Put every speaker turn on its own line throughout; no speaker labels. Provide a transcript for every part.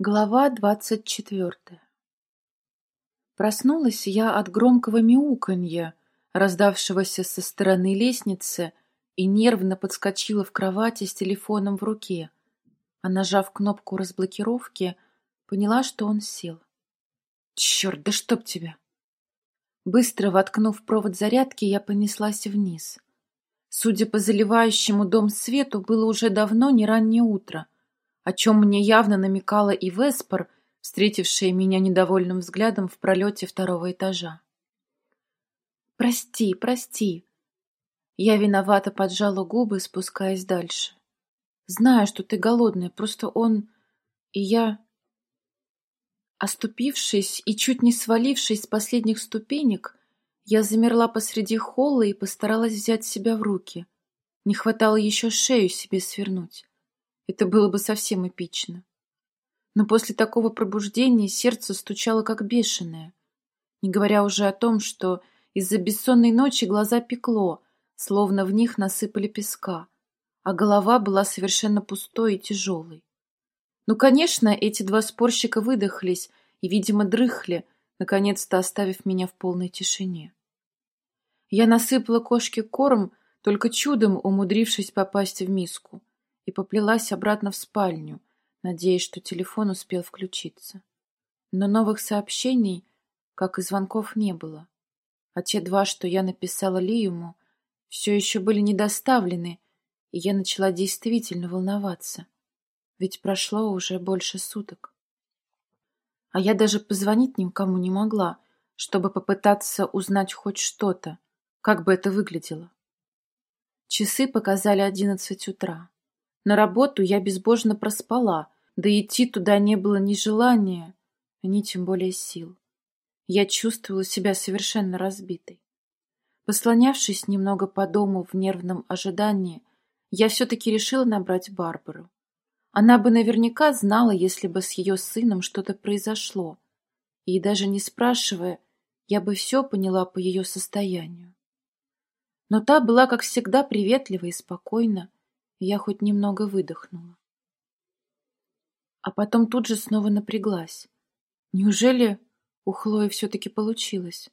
Глава двадцать четвертая Проснулась я от громкого мяуканья, раздавшегося со стороны лестницы, и нервно подскочила в кровати с телефоном в руке, а нажав кнопку разблокировки, поняла, что он сел. «Черт, да чтоб тебя!» Быстро воткнув провод зарядки, я понеслась вниз. Судя по заливающему дом свету, было уже давно не раннее утро — о чем мне явно намекала и Веспор, встретившая меня недовольным взглядом в пролете второго этажа. «Прости, прости!» Я виновато поджала губы, спускаясь дальше. «Знаю, что ты голодная, просто он и я...» Оступившись и чуть не свалившись с последних ступенек, я замерла посреди холла и постаралась взять себя в руки. Не хватало еще шею себе свернуть. Это было бы совсем эпично. Но после такого пробуждения сердце стучало как бешеное, не говоря уже о том, что из-за бессонной ночи глаза пекло, словно в них насыпали песка, а голова была совершенно пустой и тяжелой. Ну, конечно, эти два спорщика выдохлись и, видимо, дрыхли, наконец-то оставив меня в полной тишине. Я насыпала кошке корм, только чудом умудрившись попасть в миску и поплелась обратно в спальню, надеясь, что телефон успел включиться. Но новых сообщений, как и звонков, не было. А те два, что я написала Лиуму, все еще были недоставлены, и я начала действительно волноваться. Ведь прошло уже больше суток. А я даже позвонить никому не могла, чтобы попытаться узнать хоть что-то, как бы это выглядело. Часы показали одиннадцать утра. На работу я безбожно проспала, да идти туда не было ни желания, ни тем более сил. Я чувствовала себя совершенно разбитой. Послонявшись немного по дому в нервном ожидании, я все-таки решила набрать Барбару. Она бы наверняка знала, если бы с ее сыном что-то произошло. И даже не спрашивая, я бы все поняла по ее состоянию. Но та была, как всегда, приветлива и спокойна, я хоть немного выдохнула. А потом тут же снова напряглась. Неужели у Хлои все-таки получилось?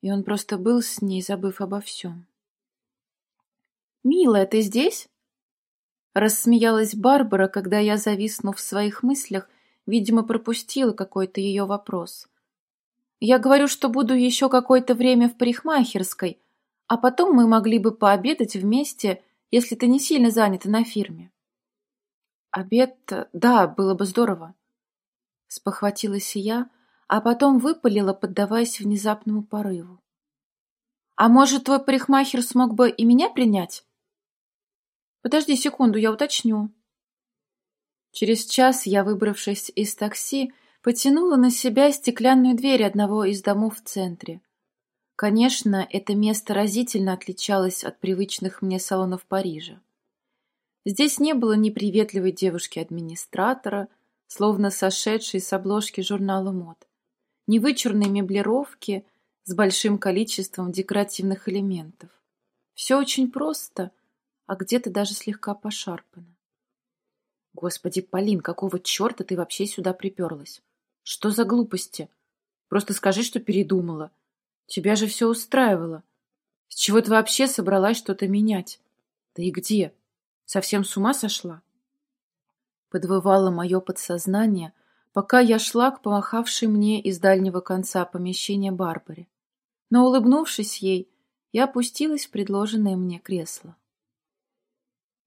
И он просто был с ней, забыв обо всем. «Милая, ты здесь?» Рассмеялась Барбара, когда я, зависнув в своих мыслях, видимо, пропустила какой-то ее вопрос. «Я говорю, что буду еще какое-то время в парикмахерской, а потом мы могли бы пообедать вместе если ты не сильно занята на фирме. Обед, да, было бы здорово. Спохватилась я, а потом выпалила, поддаваясь внезапному порыву. А может, твой парикмахер смог бы и меня принять? Подожди секунду, я уточню. Через час я, выбравшись из такси, потянула на себя стеклянную дверь одного из домов в центре. Конечно, это место разительно отличалось от привычных мне салонов Парижа. Здесь не было ни приветливой девушки-администратора, словно сошедшей с обложки журнала мод, ни вычурной меблировки с большим количеством декоративных элементов. Все очень просто, а где-то даже слегка пошарпано. Господи, Полин, какого черта ты вообще сюда приперлась? Что за глупости? Просто скажи, что передумала. Тебя же все устраивало. С чего ты вообще собралась что-то менять? Да и где? Совсем с ума сошла? Подвывало мое подсознание, пока я шла к помахавшей мне из дальнего конца помещения Барбаре. Но, улыбнувшись ей, я опустилась в предложенное мне кресло.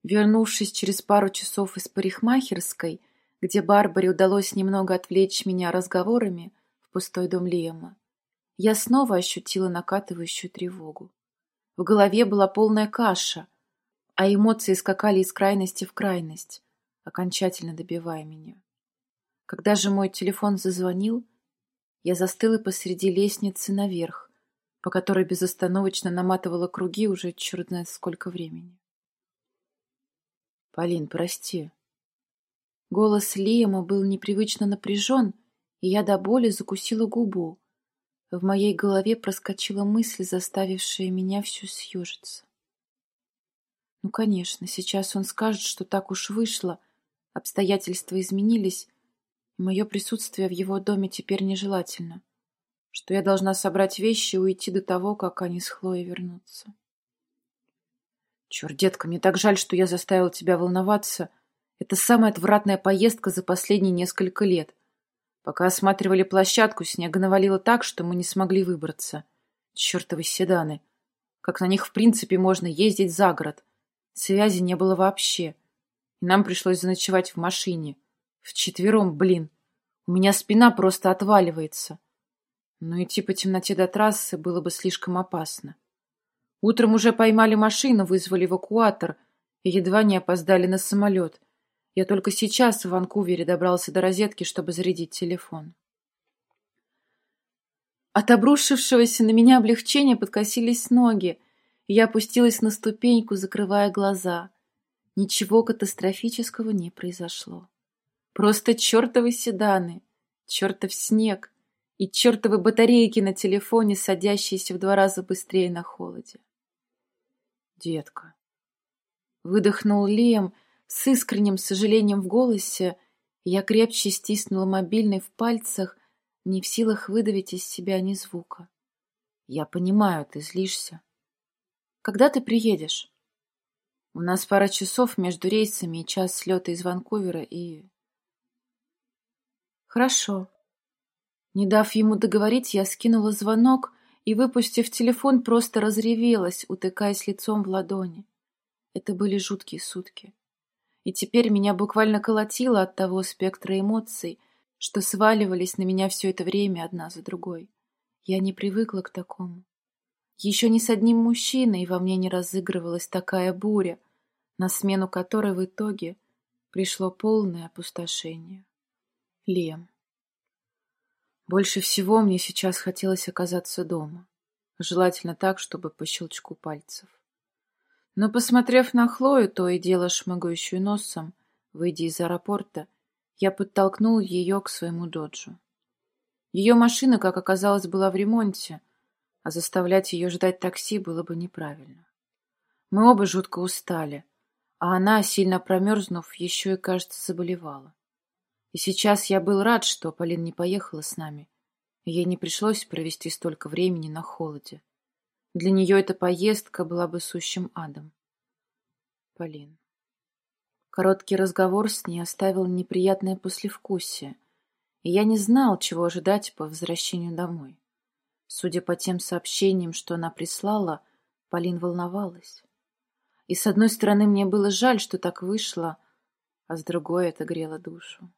Вернувшись через пару часов из парикмахерской, где Барбаре удалось немного отвлечь меня разговорами в пустой дом Лема, я снова ощутила накатывающую тревогу. В голове была полная каша, а эмоции скакали из крайности в крайность, окончательно добивая меня. Когда же мой телефон зазвонил, я застыла посреди лестницы наверх, по которой безостановочно наматывала круги уже черт знает сколько времени. «Полин, прости». Голос Лиама был непривычно напряжен, и я до боли закусила губу, в моей голове проскочила мысль, заставившая меня всю съежиться. Ну, конечно, сейчас он скажет, что так уж вышло, обстоятельства изменились, Мое присутствие в его доме теперь нежелательно, что я должна собрать вещи и уйти до того, как они с Хлоей вернутся. Черт, детка, мне так жаль, что я заставил тебя волноваться. Это самая отвратная поездка за последние несколько лет. Пока осматривали площадку, снега навалило так, что мы не смогли выбраться. Чертовы седаны. Как на них в принципе можно ездить за город? Связи не было вообще. И нам пришлось заночевать в машине. Вчетвером, блин. У меня спина просто отваливается. Но идти по темноте до трассы было бы слишком опасно. Утром уже поймали машину, вызвали эвакуатор и едва не опоздали на самолет. Я только сейчас в Ванкувере добрался до розетки, чтобы зарядить телефон. От обрушившегося на меня облегчения подкосились ноги, и я опустилась на ступеньку, закрывая глаза. Ничего катастрофического не произошло. Просто чертовы седаны, чертов снег и чертовы батарейки на телефоне, садящиеся в два раза быстрее на холоде детка. Выдохнул Лиам с искренним сожалением в голосе, я крепче стиснула мобильный в пальцах, не в силах выдавить из себя ни звука. Я понимаю, ты злишься. Когда ты приедешь? У нас пара часов между рейсами и час слета из Ванкувера и... Хорошо. Не дав ему договорить, я скинула звонок и, выпустив телефон, просто разревелась, утыкаясь лицом в ладони. Это были жуткие сутки. И теперь меня буквально колотило от того спектра эмоций, что сваливались на меня все это время одна за другой. Я не привыкла к такому. Еще ни с одним мужчиной во мне не разыгрывалась такая буря, на смену которой в итоге пришло полное опустошение. Лем. Больше всего мне сейчас хотелось оказаться дома. Желательно так, чтобы по щелчку пальцев. Но, посмотрев на Хлою, то и дело шмыгающую носом, выйдя из аэропорта, я подтолкнул ее к своему доджу. Ее машина, как оказалось, была в ремонте, а заставлять ее ждать такси было бы неправильно. Мы оба жутко устали, а она, сильно промерзнув, еще и, кажется, заболевала. И сейчас я был рад, что Полин не поехала с нами. Ей не пришлось провести столько времени на холоде. Для нее эта поездка была бы сущим адом. Полин. Короткий разговор с ней оставил неприятное послевкусие, и я не знал, чего ожидать по возвращению домой. Судя по тем сообщениям, что она прислала, Полин волновалась. И с одной стороны, мне было жаль, что так вышло, а с другой это грело душу.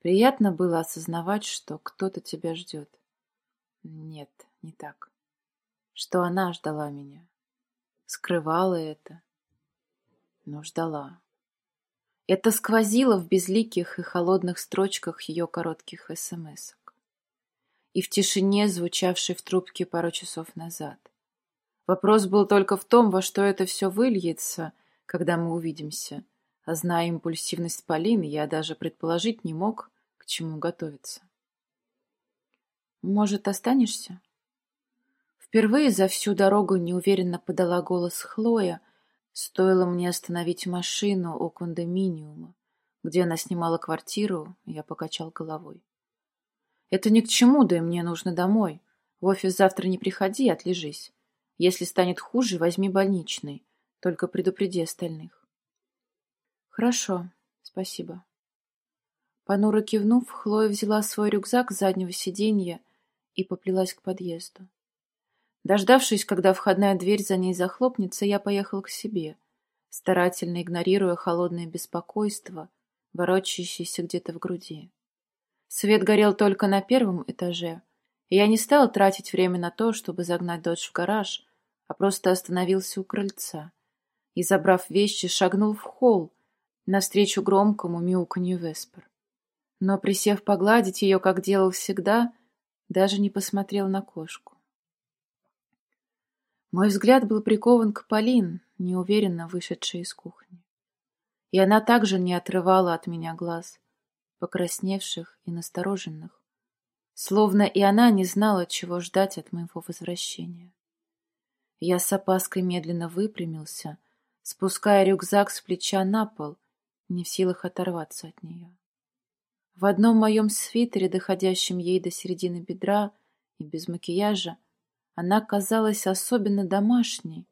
Приятно было осознавать, что кто-то тебя ждет. Нет, не так. Что она ждала меня. Скрывала это, но ждала. Это сквозило в безликих и холодных строчках ее коротких смс-ок. И в тишине, звучавшей в трубке пару часов назад. Вопрос был только в том, во что это все выльется, когда мы увидимся. А зная импульсивность Полины, я даже предположить не мог, к чему готовиться. «Может, останешься?» Впервые за всю дорогу неуверенно подала голос Хлоя, стоило мне остановить машину у кондоминиума, где она снимала квартиру, я покачал головой. «Это ни к чему, да и мне нужно домой. В офис завтра не приходи, отлежись. Если станет хуже, возьми больничный, только предупреди остальных». «Хорошо, спасибо». Понуро кивнув, Хлоя взяла свой рюкзак с заднего сиденья и поплелась к подъезду. Дождавшись, когда входная дверь за ней захлопнется, я поехал к себе, старательно игнорируя холодное беспокойство, ворочающееся где-то в груди. Свет горел только на первом этаже, и я не стал тратить время на то, чтобы загнать дочь в гараж, а просто остановился у крыльца и, забрав вещи, шагнул в холл навстречу громкому мяуканью Веспер но, присев погладить ее, как делал всегда, даже не посмотрел на кошку. Мой взгляд был прикован к Полин, неуверенно вышедшей из кухни. И она также не отрывала от меня глаз, покрасневших и настороженных, словно и она не знала, чего ждать от моего возвращения. Я с опаской медленно выпрямился, спуская рюкзак с плеча на пол, не в силах оторваться от нее. В одном моем свитере, доходящем ей до середины бедра и без макияжа, она казалась особенно домашней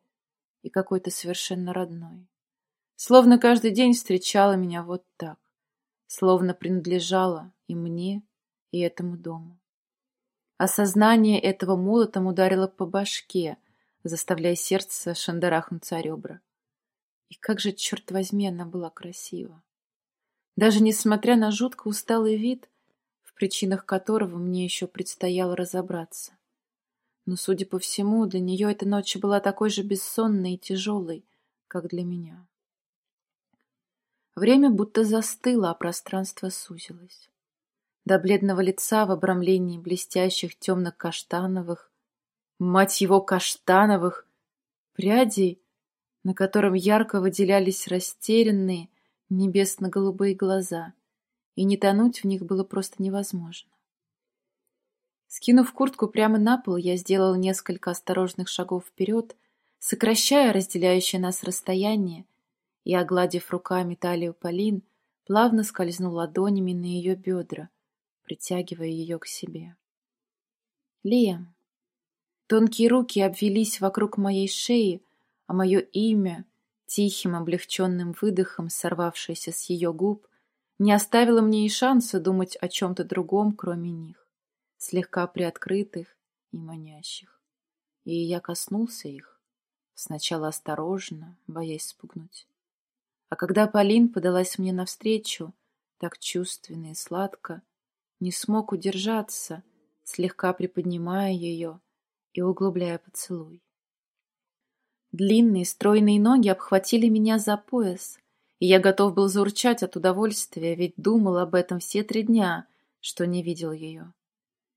и какой-то совершенно родной. Словно каждый день встречала меня вот так, словно принадлежала и мне, и этому дому. Осознание этого молотом ударило по башке, заставляя сердце шандарахнуться ребра. И как же, черт возьми, она была красива. Даже несмотря на жутко усталый вид, в причинах которого мне еще предстояло разобраться. Но, судя по всему, для нее эта ночь была такой же бессонной и тяжелой, как для меня. Время будто застыло, а пространство сузилось. До бледного лица в обрамлении блестящих темно-каштановых, мать его, каштановых, прядей, на котором ярко выделялись растерянные небесно-голубые глаза, и не тонуть в них было просто невозможно. Скинув куртку прямо на пол, я сделал несколько осторожных шагов вперед, сокращая разделяющее нас расстояние, и, огладив руками талию Полин, плавно скользнул ладонями на ее бедра, притягивая ее к себе. Лиам. Тонкие руки обвелись вокруг моей шеи, а мое имя, тихим облегченным выдохом, сорвавшееся с ее губ, не оставило мне и шанса думать о чем-то другом, кроме них, слегка приоткрытых и манящих. И я коснулся их, сначала осторожно, боясь спугнуть. А когда Полин подалась мне навстречу, так чувственно и сладко, не смог удержаться, слегка приподнимая ее и углубляя поцелуй. Длинные стройные ноги обхватили меня за пояс, и я готов был заурчать от удовольствия, ведь думал об этом все три дня, что не видел ее.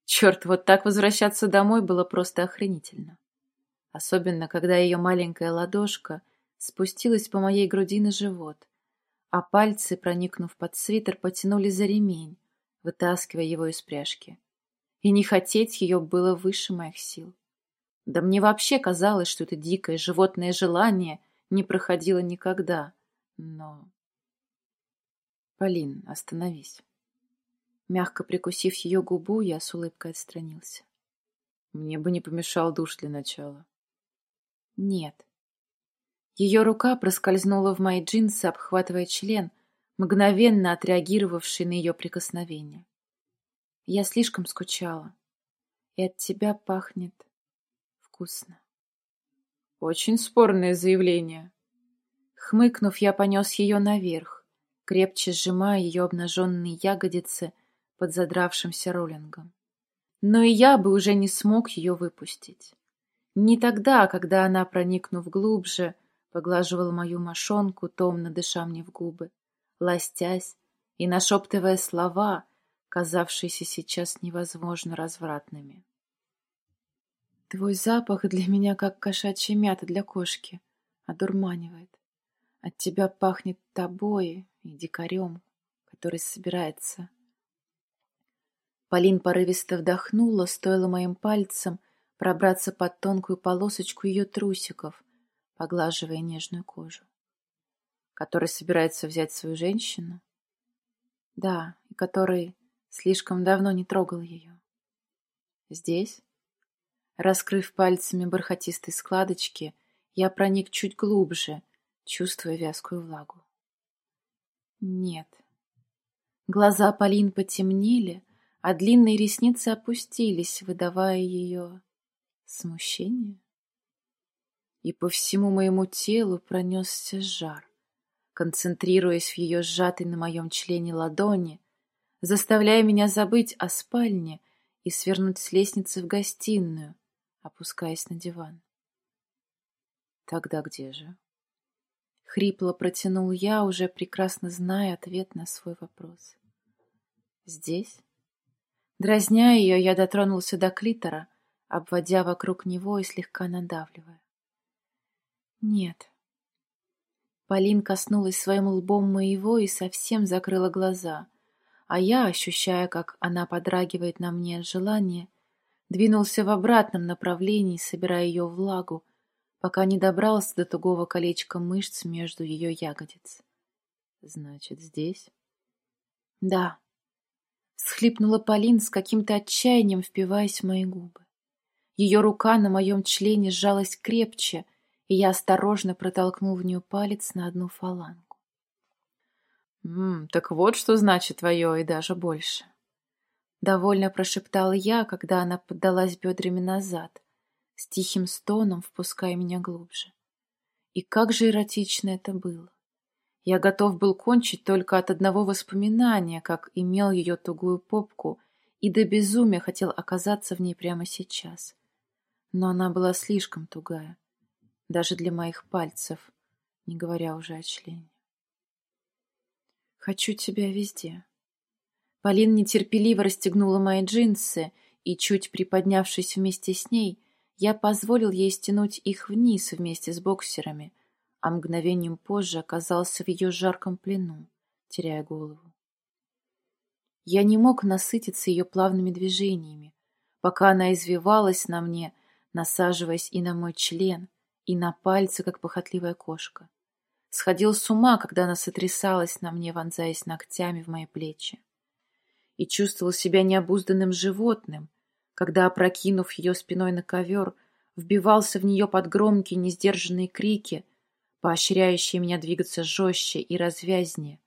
Черт, вот так возвращаться домой было просто охренительно. Особенно, когда ее маленькая ладошка — спустилась по моей груди на живот, а пальцы, проникнув под свитер, потянули за ремень, вытаскивая его из пряжки. И не хотеть ее было выше моих сил. Да мне вообще казалось, что это дикое животное желание не проходило никогда. Но... Полин, остановись. Мягко прикусив ее губу, я с улыбкой отстранился. Мне бы не помешал душ для начала. Нет, ее рука проскользнула в мои джинсы, обхватывая член, мгновенно отреагировавший на ее прикосновение. Я слишком скучала, и от тебя пахнет вкусно. Очень спорное заявление. Хмыкнув, я понес ее наверх, крепче сжимая ее обнаженные ягодицы под задравшимся роллингом. Но и я бы уже не смог ее выпустить. Не тогда, когда она, проникнув глубже, поглаживал мою мошонку, томно дыша мне в губы, ластясь и нашептывая слова, казавшиеся сейчас невозможно развратными. Твой запах для меня как кошачья мята для кошки, одурманивает. От тебя пахнет тобой и дикарем, который собирается. Полин порывисто вдохнула, стоило моим пальцем пробраться под тонкую полосочку ее трусиков, поглаживая нежную кожу. Который собирается взять свою женщину? Да, и который слишком давно не трогал ее. Здесь, раскрыв пальцами бархатистые складочки, я проник чуть глубже, чувствуя вязкую влагу. Нет. Глаза Полин потемнели, а длинные ресницы опустились, выдавая ее смущение и по всему моему телу пронесся жар, концентрируясь в ее сжатой на моем члене ладони, заставляя меня забыть о спальне и свернуть с лестницы в гостиную, опускаясь на диван. Тогда где же? Хрипло протянул я, уже прекрасно зная ответ на свой вопрос. Здесь? Дразня ее, я дотронулся до клитора, обводя вокруг него и слегка надавливая. Нет. Полин коснулась своим лбом моего и совсем закрыла глаза, а я, ощущая, как она подрагивает на мне от желания, двинулся в обратном направлении, собирая ее влагу, пока не добрался до тугого колечка мышц между ее ягодиц. Значит, здесь? Да. Всхлипнула Полин с каким-то отчаянием, впиваясь в мои губы. Ее рука на моем члене сжалась крепче, и я осторожно протолкнул в нее палец на одну фалангу. «М -м, «Так вот, что значит твое, и даже больше!» Довольно прошептала я, когда она поддалась бедрами назад, с тихим стоном впуская меня глубже. И как же эротично это было! Я готов был кончить только от одного воспоминания, как имел ее тугую попку, и до безумия хотел оказаться в ней прямо сейчас. Но она была слишком тугая, даже для моих пальцев, не говоря уже о члене. «Хочу тебя везде». Полин нетерпеливо расстегнула мои джинсы, и, чуть приподнявшись вместе с ней, я позволил ей стянуть их вниз вместе с боксерами — а мгновением позже оказался в ее жарком плену, теряя голову. Я не мог насытиться ее плавными движениями, пока она извивалась на мне, насаживаясь и на мой член, и на пальцы, как похотливая кошка. Сходил с ума, когда она сотрясалась на мне, вонзаясь ногтями в мои плечи. И чувствовал себя необузданным животным, когда, опрокинув ее спиной на ковер, вбивался в нее под громкие несдержанные крики — поощряющие меня двигаться жестче и развязнее,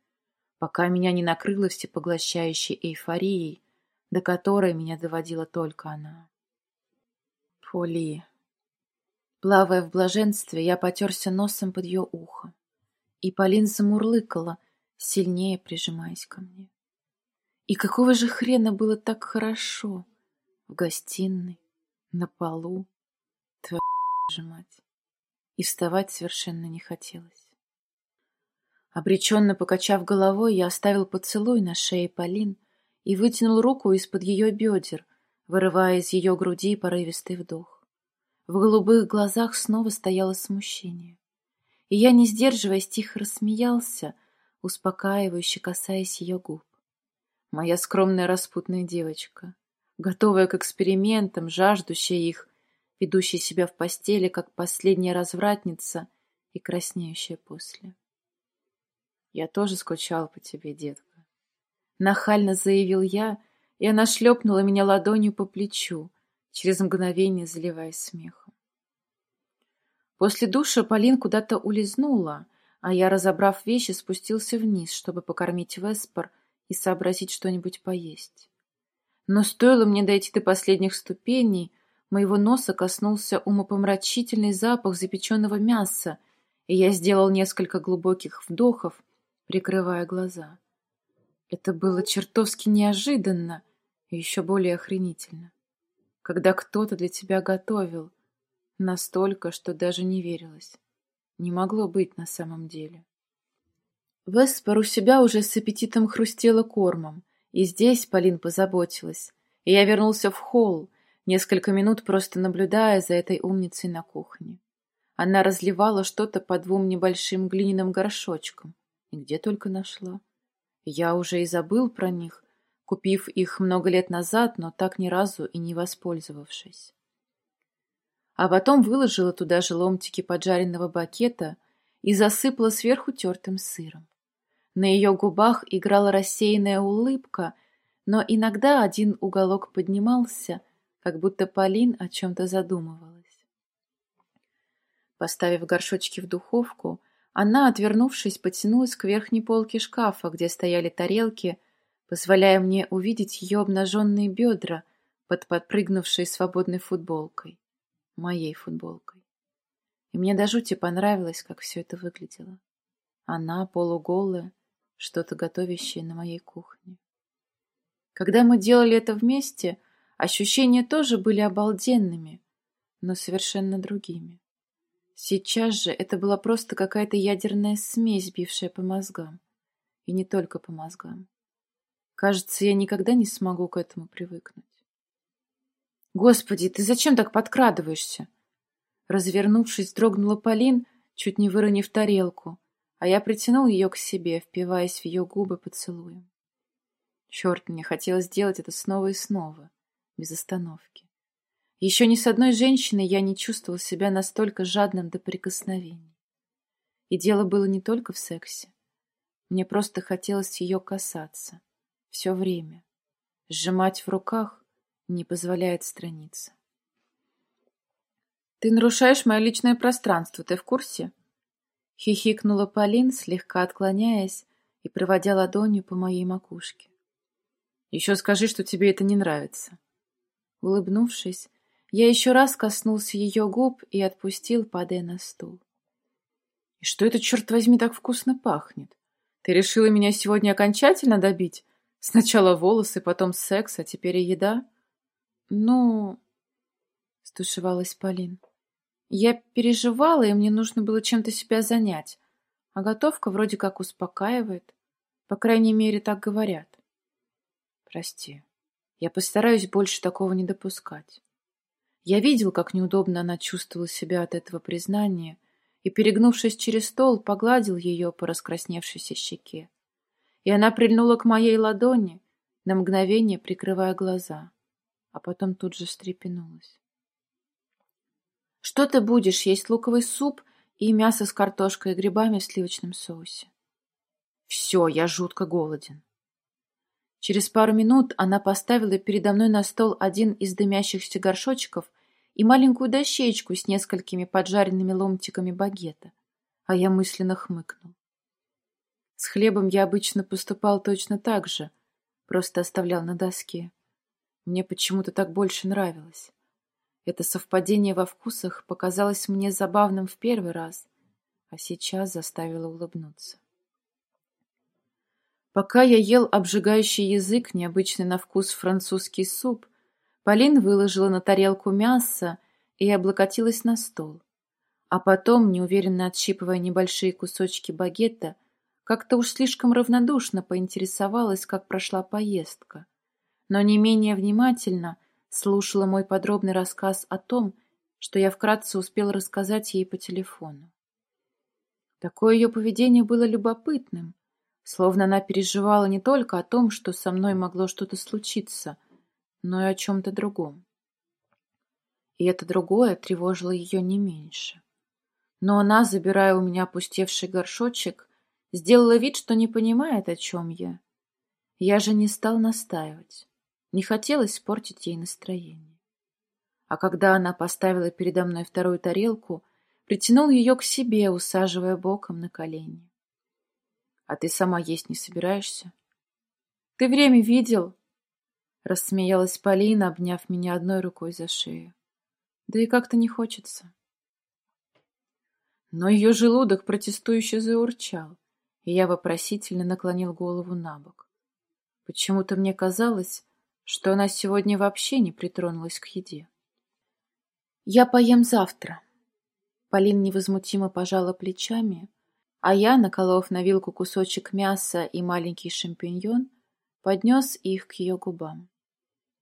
пока меня не накрыло всепоглощающей эйфорией, до которой меня доводила только она. Поли. Плавая в блаженстве, я потерся носом под ее ухо, и Полин замурлыкала, сильнее прижимаясь ко мне. И какого же хрена было так хорошо в гостиной, на полу, твою же мать и вставать совершенно не хотелось. Обреченно покачав головой, я оставил поцелуй на шее Полин и вытянул руку из-под ее бедер, вырывая из ее груди порывистый вдох. В голубых глазах снова стояло смущение. И я, не сдерживаясь, тихо рассмеялся, успокаивающе касаясь ее губ. Моя скромная распутная девочка, готовая к экспериментам, жаждущая их, ведущей себя в постели, как последняя развратница и краснеющая после. «Я тоже скучал по тебе, детка», — нахально заявил я, и она шлепнула меня ладонью по плечу, через мгновение заливаясь смехом. После душа Полин куда-то улизнула, а я, разобрав вещи, спустился вниз, чтобы покормить Веспор и сообразить что-нибудь поесть. Но стоило мне дойти до последних ступеней, Моего носа коснулся умопомрачительный запах запеченного мяса, и я сделал несколько глубоких вдохов, прикрывая глаза. Это было чертовски неожиданно и еще более охренительно. Когда кто-то для тебя готовил, настолько, что даже не верилось. Не могло быть на самом деле. Веспор у себя уже с аппетитом хрустела кормом, и здесь Полин позаботилась, и я вернулся в холл, несколько минут просто наблюдая за этой умницей на кухне. Она разливала что-то по двум небольшим глиняным горшочкам. И где только нашла. Я уже и забыл про них, купив их много лет назад, но так ни разу и не воспользовавшись. А потом выложила туда же ломтики поджаренного бакета и засыпала сверху тертым сыром. На ее губах играла рассеянная улыбка, но иногда один уголок поднимался, как будто Полин о чем-то задумывалась. Поставив горшочки в духовку, она, отвернувшись, потянулась к верхней полке шкафа, где стояли тарелки, позволяя мне увидеть ее обнаженные бедра под подпрыгнувшей свободной футболкой, моей футболкой. И мне до жути понравилось, как все это выглядело. Она, полуголая, что-то готовящее на моей кухне. Когда мы делали это вместе, Ощущения тоже были обалденными, но совершенно другими. Сейчас же это была просто какая-то ядерная смесь, бившая по мозгам. И не только по мозгам. Кажется, я никогда не смогу к этому привыкнуть. «Господи, ты зачем так подкрадываешься?» Развернувшись, дрогнула Полин, чуть не выронив тарелку, а я притянул ее к себе, впиваясь в ее губы поцелуем. Черт, мне хотелось сделать это снова и снова без остановки. Еще ни с одной женщиной я не чувствовал себя настолько жадным до прикосновений. И дело было не только в сексе. Мне просто хотелось ее касаться. Все время. Сжимать в руках не позволяет страница. «Ты нарушаешь мое личное пространство, ты в курсе?» Хихикнула Полин, слегка отклоняясь и проводя ладонью по моей макушке. «Еще скажи, что тебе это не нравится». Улыбнувшись, я еще раз коснулся ее губ и отпустил, падая на стул. «И что это, черт возьми, так вкусно пахнет? Ты решила меня сегодня окончательно добить? Сначала волосы, потом секс, а теперь и еда?» «Ну...» — стушевалась Полин. Я переживала, и мне нужно было чем-то себя занять. А готовка вроде как успокаивает. По крайней мере, так говорят. Прости. Я постараюсь больше такого не допускать. Я видел, как неудобно она чувствовала себя от этого признания, и, перегнувшись через стол, погладил ее по раскрасневшейся щеке. И она прильнула к моей ладони, на мгновение прикрывая глаза, а потом тут же встрепенулась. Что ты будешь есть луковый суп и мясо с картошкой и грибами в сливочном соусе? Все, я жутко голоден. Через пару минут она поставила передо мной на стол один из дымящихся горшочков и маленькую дощечку с несколькими поджаренными ломтиками багета, а я мысленно хмыкнул. С хлебом я обычно поступал точно так же, просто оставлял на доске. Мне почему-то так больше нравилось. Это совпадение во вкусах показалось мне забавным в первый раз, а сейчас заставило улыбнуться. Пока я ел обжигающий язык, необычный на вкус французский суп, Полин выложила на тарелку мясо и облокотилась на стол. А потом, неуверенно отщипывая небольшие кусочки багета, как-то уж слишком равнодушно поинтересовалась, как прошла поездка. Но не менее внимательно — слушала мой подробный рассказ о том, что я вкратце успел рассказать ей по телефону. Такое ее поведение было любопытным, словно она переживала не только о том, что со мной могло что-то случиться, но и о чем-то другом. И это другое тревожило ее не меньше. Но она, забирая у меня опустевший горшочек, сделала вид, что не понимает, о чем я. Я же не стал настаивать. Не хотелось испортить ей настроение. А когда она поставила передо мной вторую тарелку, притянул ее к себе, усаживая боком на колени. — А ты сама есть не собираешься? — Ты время видел? — рассмеялась Полина, обняв меня одной рукой за шею. — Да и как-то не хочется. Но ее желудок протестующе заурчал, и я вопросительно наклонил голову на бок. Почему-то мне казалось, что она сегодня вообще не притронулась к еде. «Я поем завтра». Полин невозмутимо пожала плечами, а я, наколов на вилку кусочек мяса и маленький шампиньон, поднес их к ее губам.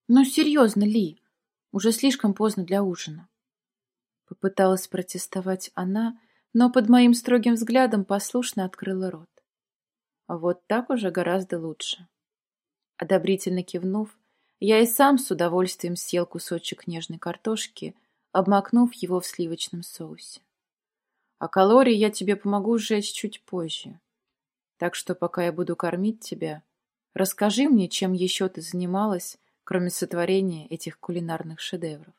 «Ну, серьезно, Ли, уже слишком поздно для ужина». Попыталась протестовать она, но под моим строгим взглядом послушно открыла рот. Вот так уже гораздо лучше. Одобрительно кивнув, я и сам с удовольствием съел кусочек нежной картошки, обмакнув его в сливочном соусе. А калории я тебе помогу сжечь чуть позже. Так что пока я буду кормить тебя, расскажи мне, чем еще ты занималась, кроме сотворения этих кулинарных шедевров.